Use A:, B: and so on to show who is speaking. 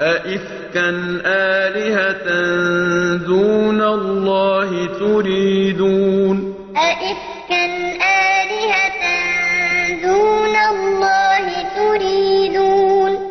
A: أَئِفْكًا آلِهَةً دُونَ اللَّهِ تُرِيدُونَ؟ أَئِفْكًا آلِهَةً